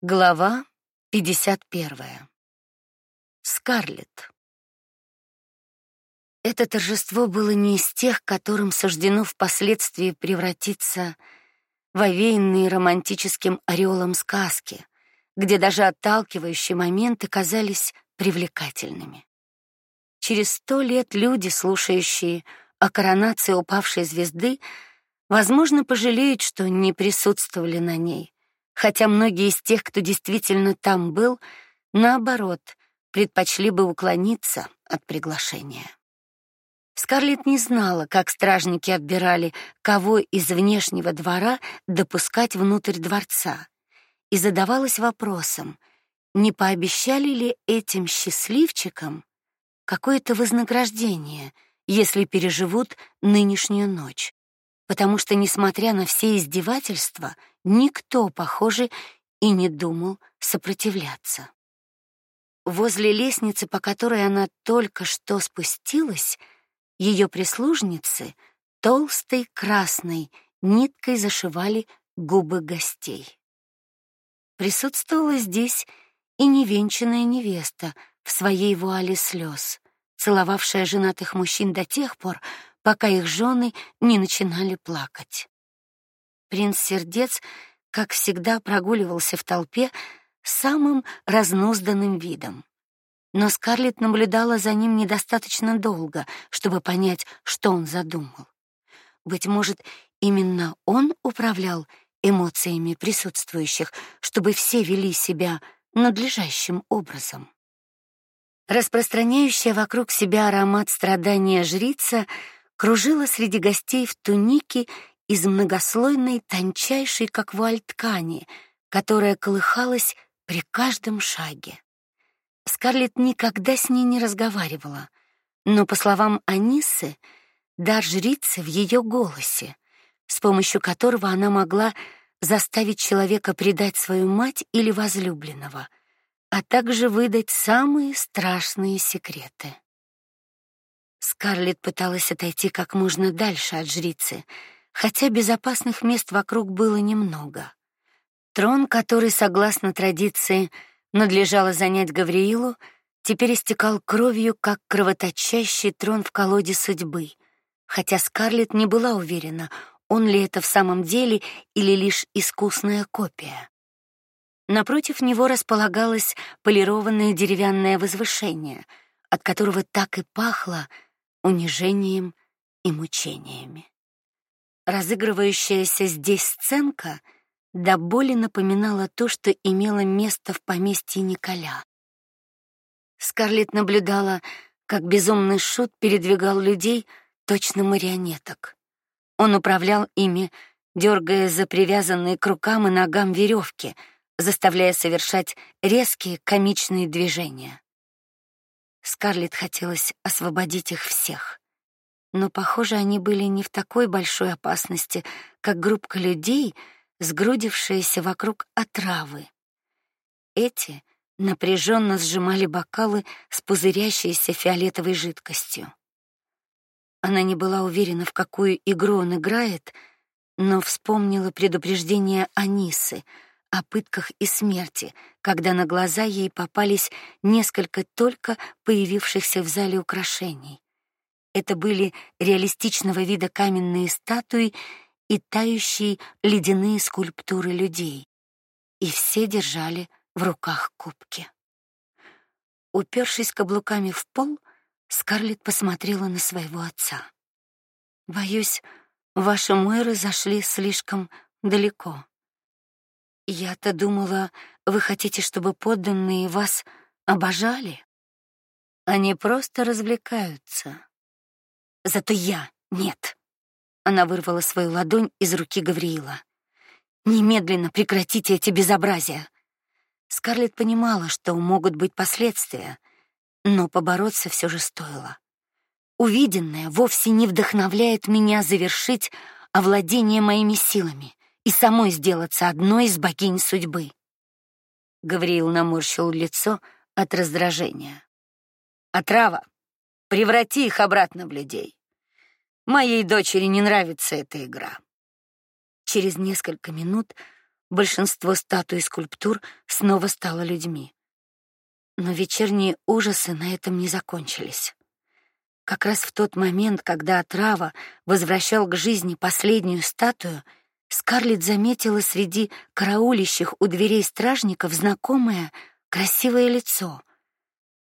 Глава 51. Скарлетт. Это торжество было не из тех, которым суждено впоследствии превратиться в овеянные романтическим ореолом сказки, где даже отталкивающие моменты казались привлекательными. Через сто лет люди, слушающие о коронации упавшей звезды, возможно, пожалеют, что не присутствовали на ней хотя многие из тех, кто действительно там был, наоборот, предпочли бы уклониться от приглашения. Скарлетт не знала, как стражники отбирали, кого из внешнего двора допускать внутрь дворца, и задавалась вопросом, не пообещали ли этим счастливчикам какое-то вознаграждение, если переживут нынешнюю ночь потому что, несмотря на все издевательства, никто, похоже, и не думал сопротивляться. Возле лестницы, по которой она только что спустилась, ее прислужницы толстой красной ниткой зашивали губы гостей. Присутствовала здесь и невенчанная невеста в своей вуале слез, целовавшая женатых мужчин до тех пор, пока их жены не начинали плакать. Принц Сердец, как всегда, прогуливался в толпе самым разнузданным видом. Но Скарлетт наблюдала за ним недостаточно долго, чтобы понять, что он задумал. Быть может, именно он управлял эмоциями присутствующих, чтобы все вели себя надлежащим образом. Распространяющая вокруг себя аромат страдания жрица — кружила среди гостей в тунике из многослойной, тончайшей, как вуаль ткани, которая колыхалась при каждом шаге. Скарлетт никогда с ней не разговаривала, но по словам Анисы, дар жрицы в ее голосе, с помощью которого она могла заставить человека предать свою мать или возлюбленного, а также выдать самые страшные секреты. Скарлетт пыталась отойти как можно дальше от жрицы, хотя безопасных мест вокруг было немного. Трон, который, согласно традиции, надлежало занять Гавриилу, теперь истекал кровью, как кровоточащий трон в колоде судьбы, хотя Скарлетт не была уверена, он ли это в самом деле или лишь искусная копия. Напротив него располагалось полированное деревянное возвышение, от которого так и пахло унижением и мучениями. Разыгрывающаяся здесь сценка до боли напоминала то, что имело место в поместье Николя. Скарлетт наблюдала, как безумный шут передвигал людей, точно марионеток. Он управлял ими, дергая за привязанные к рукам и ногам веревки, заставляя совершать резкие комичные движения. Скарлетт хотелось освободить их всех. Но, похоже, они были не в такой большой опасности, как группа людей, сгрудившаяся вокруг отравы. Эти напряженно сжимали бокалы с пузырящейся фиолетовой жидкостью. Она не была уверена, в какую игру он играет, но вспомнила предупреждение Анисы — о пытках и смерти, когда на глаза ей попались несколько только появившихся в зале украшений. Это были реалистичного вида каменные статуи и тающие ледяные скульптуры людей. И все держали в руках кубки. Упершись каблуками в пол, Скарлетт посмотрела на своего отца. Боюсь, ваши мэры зашли слишком далеко. Я-то думала, вы хотите, чтобы подданные вас обожали. Они просто развлекаются. Зато я нет. Она вырвала свою ладонь из руки Гавриила. Немедленно прекратите эти безобразия. Скарлетт понимала, что могут быть последствия, но побороться все же стоило. Увиденное вовсе не вдохновляет меня завершить овладение моими силами и самой сделаться одной из богинь судьбы. Гавриил наморщил лицо от раздражения. Отрава, преврати их обратно в людей. Моей дочери не нравится эта игра. Через несколько минут большинство статуй и скульптур снова стало людьми. Но вечерние ужасы на этом не закончились. Как раз в тот момент, когда отрава возвращал к жизни последнюю статую, Скарлетт заметила среди караулищих у дверей стражников знакомое красивое лицо.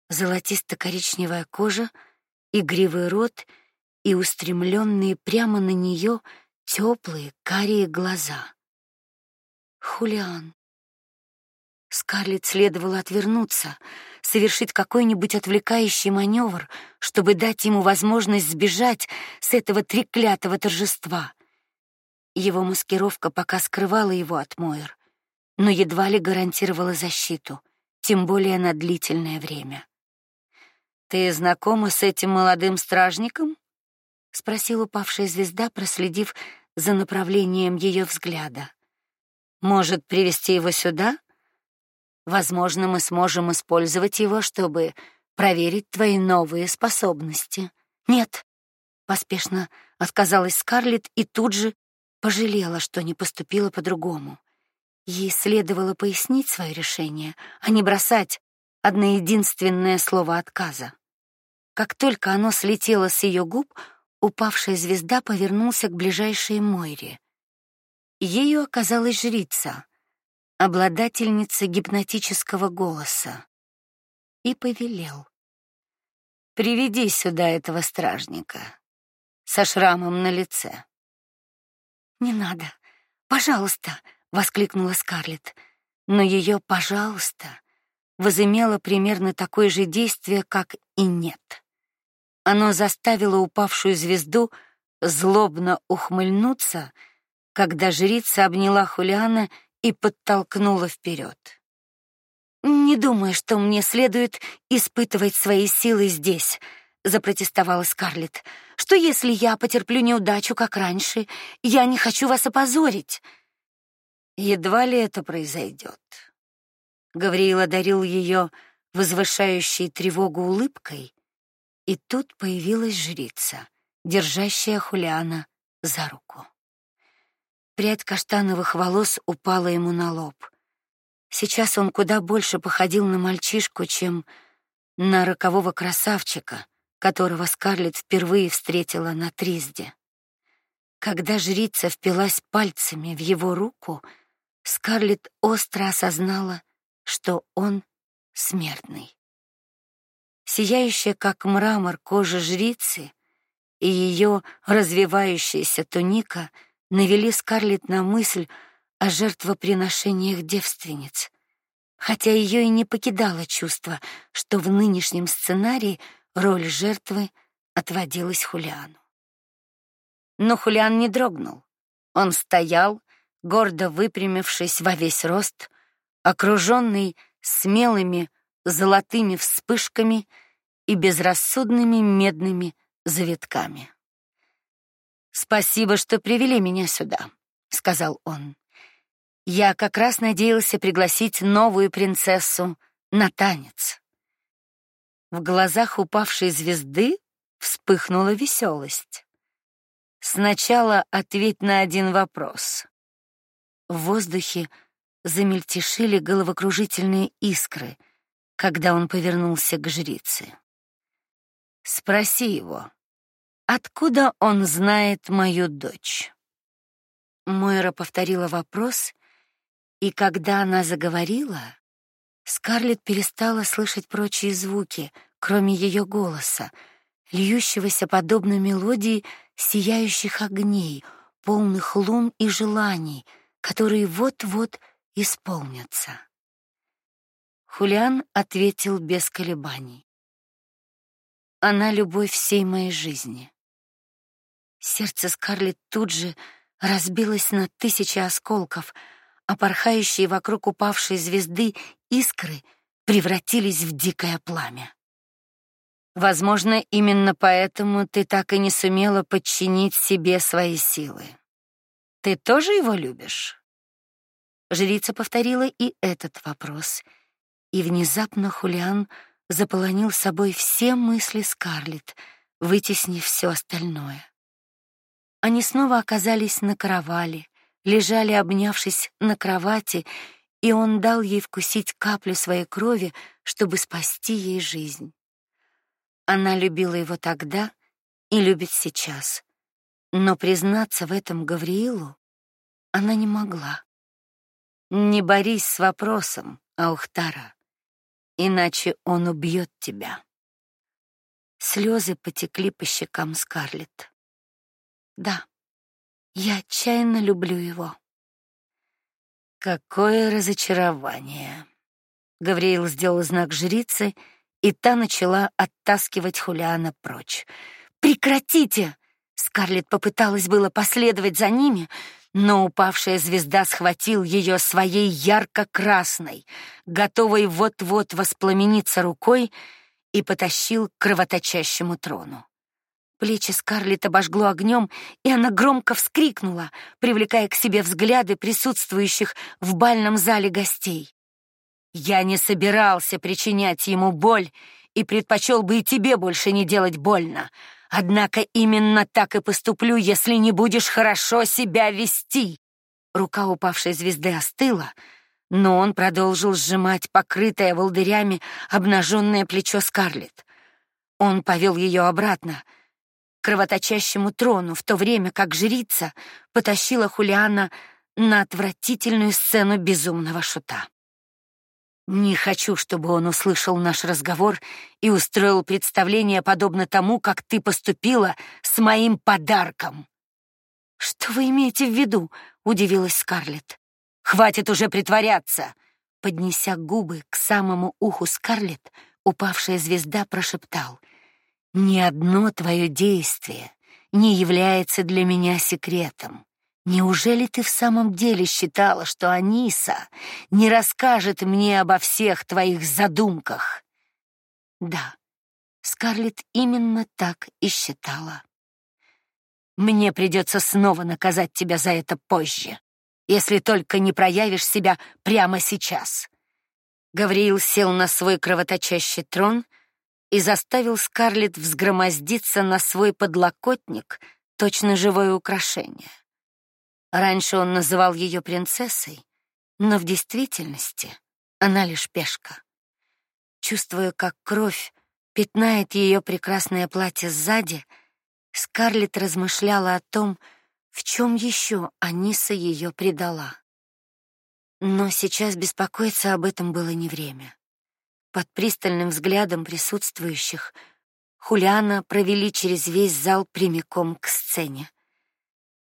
Золотисто-коричневая кожа, игривый рот и устремленные прямо на нее теплые карие глаза. Хулиан. Скарлетт следовало отвернуться, совершить какой-нибудь отвлекающий маневр, чтобы дать ему возможность сбежать с этого треклятого торжества. Его маскировка пока скрывала его от Мойр, но едва ли гарантировала защиту, тем более на длительное время. Ты знакома с этим молодым стражником? спросила упавшая звезда, проследив за направлением ее взгляда. Может, привести его сюда? Возможно, мы сможем использовать его, чтобы проверить твои новые способности. Нет, поспешно отказалась Скарлетт и тут же пожалела, что не поступила по-другому. Ей следовало пояснить свое решение, а не бросать одно единственное слово отказа. Как только оно слетело с ее губ, упавшая звезда повернулся к ближайшей Мойре. Ею оказалась жрица, обладательница гипнотического голоса, и повелел: "Приведи сюда этого стражника со шрамом на лице". "Не надо, пожалуйста", воскликнула Скарлетт. Но ее "пожалуйста" возымело примерно такое же действие, как и "нет". Оно заставило упавшую звезду злобно ухмыльнуться, когда жрица обняла Хулиана и подтолкнула вперед. Не думаю, что мне следует испытывать свои силы здесь, запротестовала Скарлетт. Что если я потерплю неудачу, как раньше? Я не хочу вас опозорить. Едва ли это произойдет. Гавриил одарил ее возвышающей тревогу улыбкой, и тут появилась жрица, держащая Хулиана за руку. Прядь каштановых волос упала ему на лоб. Сейчас он куда больше походил на мальчишку, чем на рокового красавчика, которого Скарлетт впервые встретила на Тризде. Когда жрица впилась пальцами в его руку, Скарлетт остро осознала, что он смертный. Сияющая как мрамор кожа жрицы и ее развивающаяся туника — навели Скарлетт на мысль о жертвоприношениях девственниц, хотя ее и не покидало чувство, что в нынешнем сценарии роль жертвы отводилась Хулиану. Но Хулиан не дрогнул. Он стоял, гордо выпрямившись во весь рост, окруженный смелыми золотыми вспышками и безрассудными медными завитками. Спасибо, что привели меня сюда, сказал он. Я как раз надеялся пригласить новую принцессу на танец. В глазах упавшей звезды вспыхнула веселость. Сначала ответь на один вопрос. В воздухе замельтешили головокружительные искры, когда он повернулся к жрице. Спроси его, Откуда он знает мою дочь? Мойра повторила вопрос, и когда она заговорила, Скарлетт перестала слышать прочие звуки, кроме ее голоса, льющегося подобно мелодии сияющих огней, полных лун и желаний, которые вот-вот исполнятся. Хулиан ответил без колебаний. Она любовь всей моей жизни. Сердце Скарлетт тут же разбилось на тысячи осколков, а порхающие вокруг упавшей звезды искры превратились в дикое пламя. Возможно, именно поэтому ты так и не сумела подчинить себе свои силы. Ты тоже его любишь? Жрица повторила и этот вопрос, и внезапно Хулиан заполонил собой все мысли Скарлетт, вытеснив все остальное. Они снова оказались на каравале, лежали, обнявшись на кровати, и он дал ей вкусить каплю своей крови, чтобы спасти ей жизнь. Она любила его тогда и любит сейчас. Но признаться в этом Гавриилу она не могла. Не борись с вопросом, Аухтара, иначе он убьет тебя. Слезы потекли по щекам Скарлетт. Да. Я отчаянно люблю его. Какое разочарование. Гавриил сделал знак жрицы, и та начала оттаскивать Хулиана прочь. Прекратите! Скарлетт попыталась было последовать за ними, но упавшая звезда схватил ее своей ярко-красной, готовой вот-вот воспламениться рукой, и потащил к кровоточащему трону. Плечи Скарлетт обожгло огнем, и она громко вскрикнула, привлекая к себе взгляды присутствующих в бальном зале гостей. Я не собирался причинять ему боль и предпочел бы и тебе больше не делать больно. Однако именно так и поступлю, если не будешь хорошо себя вести. Рука упавшей звезды остыла, но он продолжил сжимать покрытое волдырями обнаженное плечо Скарлетт. Он повел ее обратно кровоточащему трону, в то время как жрица потащила Хулиана на отвратительную сцену безумного шута. Не хочу, чтобы он услышал наш разговор и устроил представление подобно тому, как ты поступила с моим подарком. Что вы имеете в виду? удивилась Скарлетт. Хватит уже притворяться, поднеся губы к самому уху Скарлетт, упавшая звезда прошептал: "Ни одно твое действие не является для меня секретом. Неужели ты в самом деле считала, что Аниса не расскажет мне обо всех твоих задумках? Да. Скарлетт именно так и считала. Мне придется снова наказать тебя за это позже, если только не проявишь себя прямо сейчас. Гавриил сел на свой кровоточащий трон и заставил Скарлетт взгромоздиться на свой подлокотник, точно живое украшение. Раньше он называл ее принцессой, но в действительности она лишь пешка. Чувствуя, как кровь пятнает ее прекрасное платье сзади, Скарлетт размышляла о том, в чем еще Аниса ее предала. Но сейчас беспокоиться об этом было не время. Под пристальным взглядом присутствующих Хулиана провели через весь зал прямиком к сцене.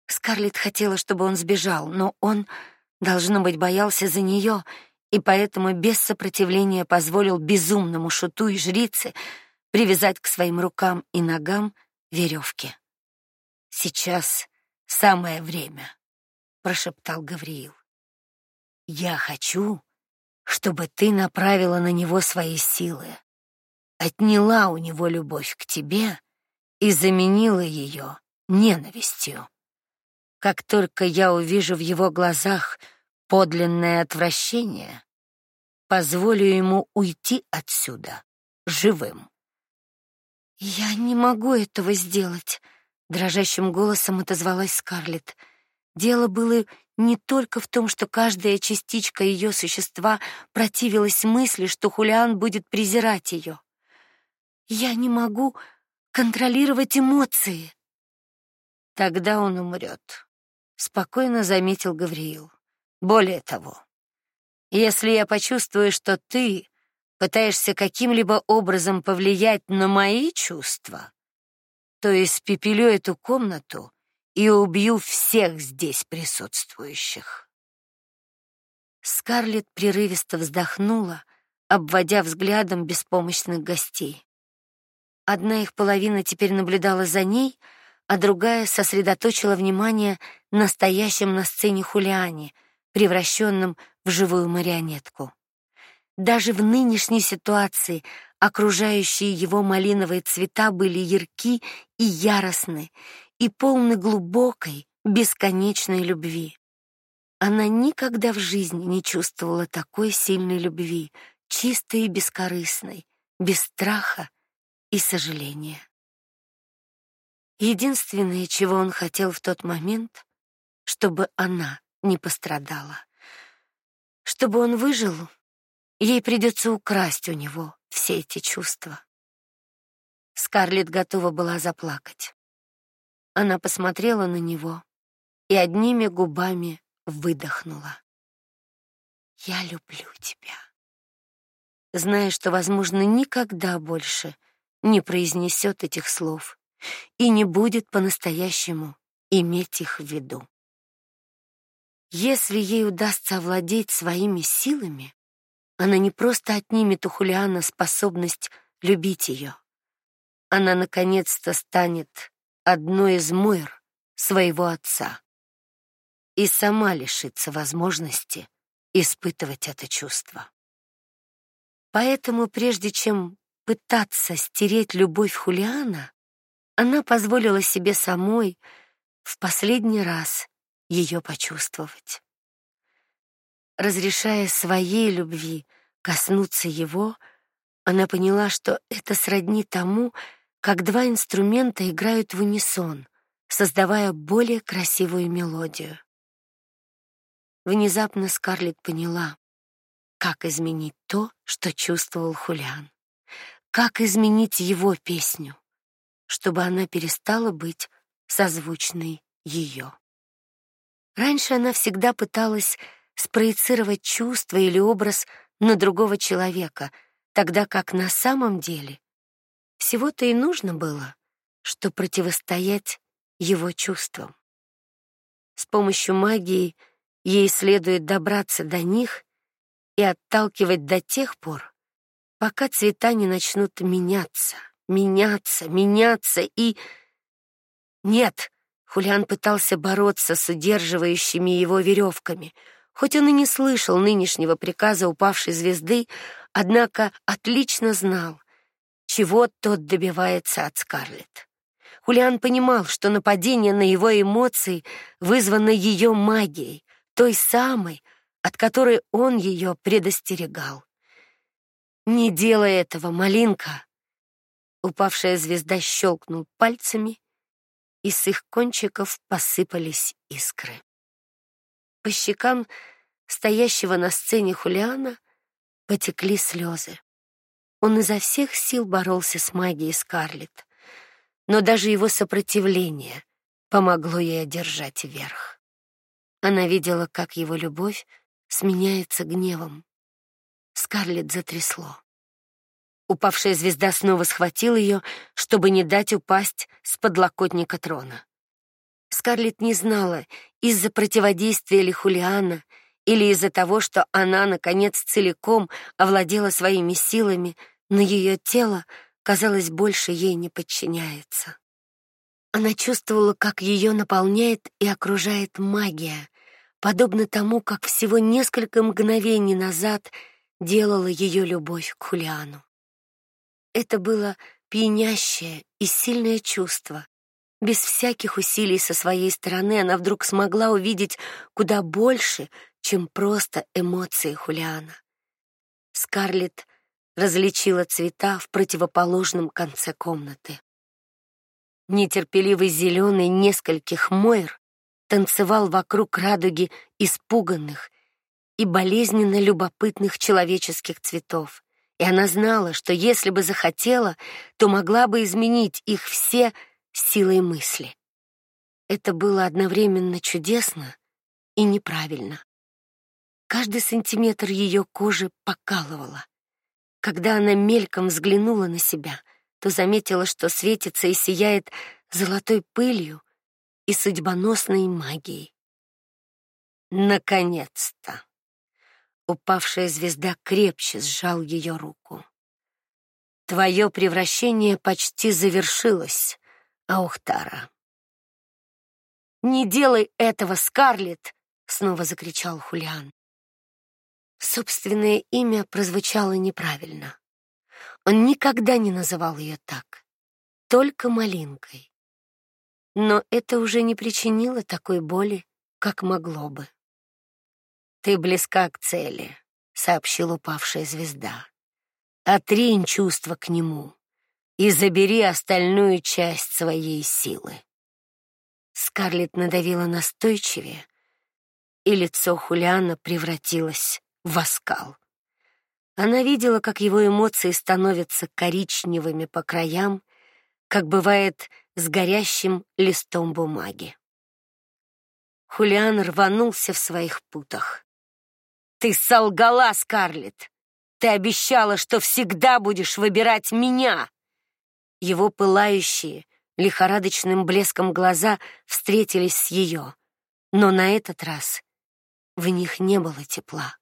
Скарлетт хотела, чтобы он сбежал, но он, должно быть, боялся за нее и поэтому без сопротивления позволил безумному шуту и жрице привязать к своим рукам и ногам веревки. Сейчас самое время, прошептал Гавриил. Я хочу, чтобы ты направила на него свои силы, отняла у него любовь к тебе и заменила ее ненавистью. Как только я увижу в его глазах подлинное отвращение, позволю ему уйти отсюда живым. Я не могу этого сделать, дрожащим голосом отозвалась Скарлетт. Дело было не только в том, что каждая частичка ее существа противилась мысли, что Хулиан будет презирать ее. Я не могу контролировать эмоции. Тогда он умрет спокойно заметил Гавриил. Более того, если я почувствую, что ты пытаешься каким-либо образом повлиять на мои чувства, то испепелю эту комнату и убью всех здесь присутствующих. Скарлетт прерывисто вздохнула, обводя взглядом беспомощных гостей. Одна их половина теперь наблюдала за ней, а другая сосредоточила внимание на стоящем на сцене Хулиане, превращенном в живую марионетку. Даже в нынешней ситуации окружающие его малиновые цвета были ярки и яростны, и полны глубокой, бесконечной любви. Она никогда в жизни не чувствовала такой сильной любви, чистой и бескорыстной, без страха и сожаления. Единственное, чего он хотел в тот момент, чтобы она не пострадала. Чтобы он выжил, ей придется украсть у него все эти чувства. Скарлетт готова была заплакать. Она посмотрела на него и одними губами выдохнула. Я люблю тебя. Зная, что, возможно, никогда больше не произнесет этих слов и не будет по-настоящему иметь их в виду. Если ей удастся овладеть своими силами, она не просто отнимет у Хулиана способность любить ее. Она наконец-то станет одной из мойр своего отца и сама лишится возможности испытывать это чувство. Поэтому прежде чем пытаться стереть любовь Хулиана, она позволила себе самой в последний раз ее почувствовать. Разрешая своей любви коснуться его, она поняла, что это сродни тому, как два инструмента играют в унисон, создавая более красивую мелодию. Внезапно Скарлетт поняла, как изменить то, что чувствовал Хулиан. Как изменить его песню, чтобы она перестала быть созвучной ее. Раньше она всегда пыталась спроецировать чувство или образ на другого человека, тогда как на самом деле всего-то и нужно было, что противостоять его чувствам. С помощью магии Ей следует добраться до них и отталкивать до тех пор, пока цвета не начнут меняться, меняться, меняться и Нет, Хулиан пытался бороться с удерживающими его веревками. Хоть он и не слышал нынешнего приказа упавшей звезды, однако отлично знал, чего тот добивается от Скарлетт. Хулиан понимал, что нападение на его эмоции вызвано ее магией, той самой, от которой он ее предостерегал. Не делай этого, малинка. Упавшая звезда щелкнул пальцами, и с их кончиков посыпались искры. По щекам стоящего на сцене Хулиана потекли слезы. Он изо всех сил боролся с магией Скарлетт, но даже его сопротивление помогло ей одержать верх. Она видела, как его любовь сменяется гневом. Скарлетт затрясло. Упавшая звезда снова схватила ее, чтобы не дать упасть с подлокотника трона. Скарлетт не знала, из-за противодействия ли Хулиана или из-за того, что она наконец целиком овладела своими силами, но ее тело, казалось, больше ей не подчиняется. Она чувствовала, как ее наполняет и окружает магия, подобно тому, как всего несколько мгновений назад делала ее любовь к Хулиану. Это было пьянящее и сильное чувство. Без всяких усилий со своей стороны она вдруг смогла увидеть куда больше, чем просто эмоции Хулиана. Скарлетт различила цвета в противоположном конце комнаты. Нетерпеливый зеленый нескольких мойр танцевал вокруг радуги испуганных и болезненно любопытных человеческих цветов. И она знала, что если бы захотела, то могла бы изменить их все силой мысли. Это было одновременно чудесно и неправильно. Каждый сантиметр ее кожи покалывало. Когда она мельком взглянула на себя, то заметила, что светится и сияет золотой пылью, и судьбоносной магией. Наконец-то. Упавшая звезда крепче сжал ее руку. Твое превращение почти завершилось, Аухтара. Не делай этого, Скарлетт, снова закричал Хулиан. Собственное имя прозвучало неправильно. Он никогда не называл ее так, только Малинкой но это уже не причинило такой боли, как могло бы. Ты близка к цели, сообщила упавшая звезда. Отринь чувства к нему и забери остальную часть своей силы. Скарлетт надавила настойчивее, и лицо Хулиана превратилось в оскал. Она видела, как его эмоции становятся коричневыми по краям, как бывает с горящим листом бумаги. Хулиан рванулся в своих путах. Ты солгала, Скарлетт. Ты обещала, что всегда будешь выбирать меня. Его пылающие лихорадочным блеском глаза встретились с ее, но на этот раз в них не было тепла.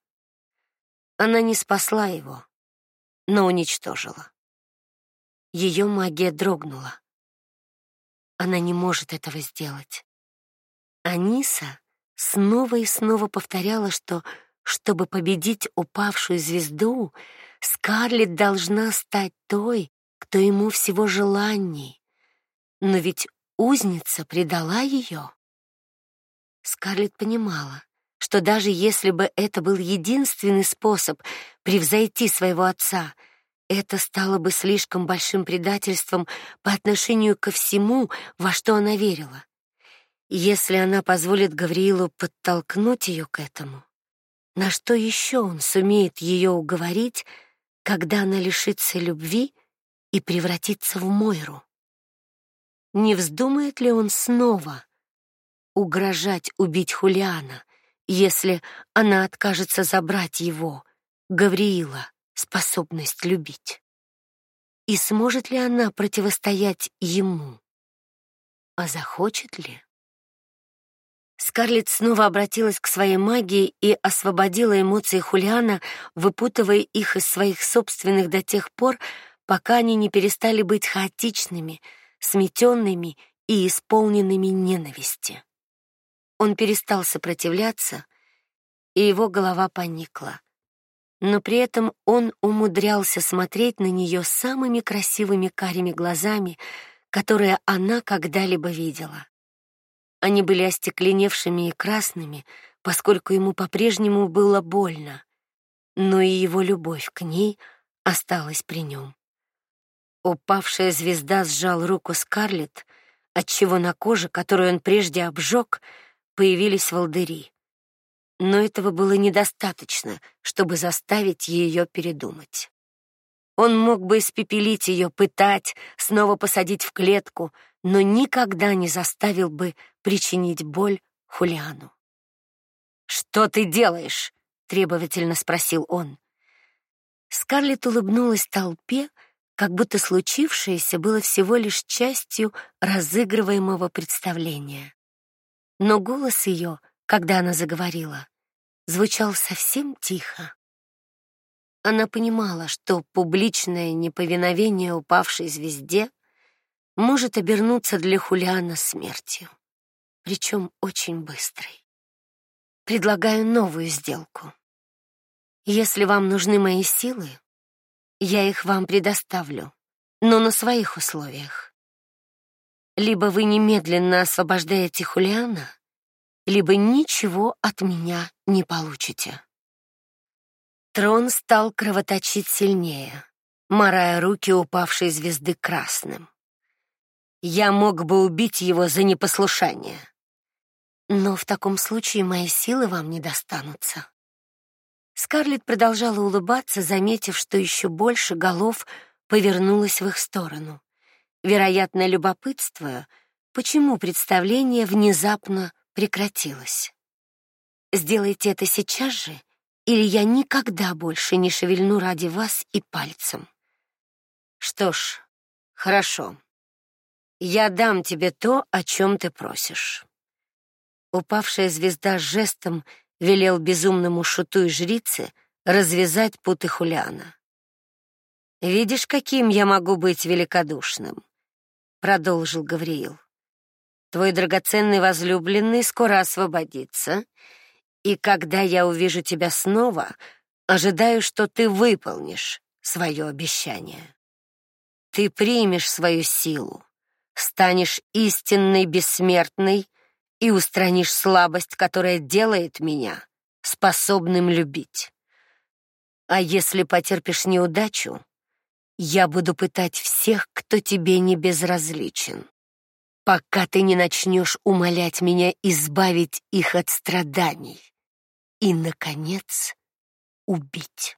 Она не спасла его, но уничтожила. Ее магия дрогнула. Она не может этого сделать. Аниса снова и снова повторяла, что чтобы победить упавшую звезду, Скарлетт должна стать той, кто ему всего желанней. Но ведь узница предала ее. Скарлетт понимала, что даже если бы это был единственный способ превзойти своего отца, это стало бы слишком большим предательством по отношению ко всему, во что она верила. Если она позволит Гавриилу подтолкнуть ее к этому, на что еще он сумеет ее уговорить, когда она лишится любви и превратится в Мойру? Не вздумает ли он снова угрожать убить Хулиана, если она откажется забрать его, Гавриила, способность любить. И сможет ли она противостоять ему? А захочет ли? Скарлетт снова обратилась к своей магии и освободила эмоции Хулиана, выпутывая их из своих собственных до тех пор, пока они не перестали быть хаотичными, сметенными и исполненными ненависти. Он перестал сопротивляться, и его голова поникла. Но при этом он умудрялся смотреть на нее самыми красивыми карими глазами, которые она когда-либо видела. Они были остекленевшими и красными, поскольку ему по-прежнему было больно, но и его любовь к ней осталась при нем. Упавшая звезда сжал руку Скарлетт, отчего на коже, которую он прежде обжег, появились волдыри. Но этого было недостаточно, чтобы заставить ее передумать. Он мог бы испепелить ее, пытать, снова посадить в клетку, но никогда не заставил бы причинить боль Хулиану. "Что ты делаешь?" требовательно спросил он. Скарлетт улыбнулась толпе, как будто случившееся было всего лишь частью разыгрываемого представления но голос ее, когда она заговорила, звучал совсем тихо. Она понимала, что публичное неповиновение упавшей звезде может обернуться для Хулиана смертью, причем очень быстрой. Предлагаю новую сделку. Если вам нужны мои силы, я их вам предоставлю, но на своих условиях. Либо вы немедленно освобождаете Хулиана, либо ничего от меня не получите. Трон стал кровоточить сильнее, марая руки упавшей звезды красным. Я мог бы убить его за непослушание. Но в таком случае мои силы вам не достанутся. Скарлетт продолжала улыбаться, заметив, что еще больше голов повернулось в их сторону вероятно, любопытствуя, почему представление внезапно прекратилось. Сделайте это сейчас же, или я никогда больше не шевельну ради вас и пальцем. Что ж, хорошо. Я дам тебе то, о чем ты просишь. Упавшая звезда жестом велел безумному шуту и жрице развязать путы Хулиана. Видишь, каким я могу быть великодушным продолжил Гавриил. Твой драгоценный возлюбленный скоро освободится, и когда я увижу тебя снова, ожидаю, что ты выполнишь свое обещание. Ты примешь свою силу, станешь истинной бессмертной и устранишь слабость, которая делает меня способным любить. А если потерпишь неудачу, я буду пытать всех, кто тебе не безразличен, пока ты не начнешь умолять меня избавить их от страданий, и наконец убить.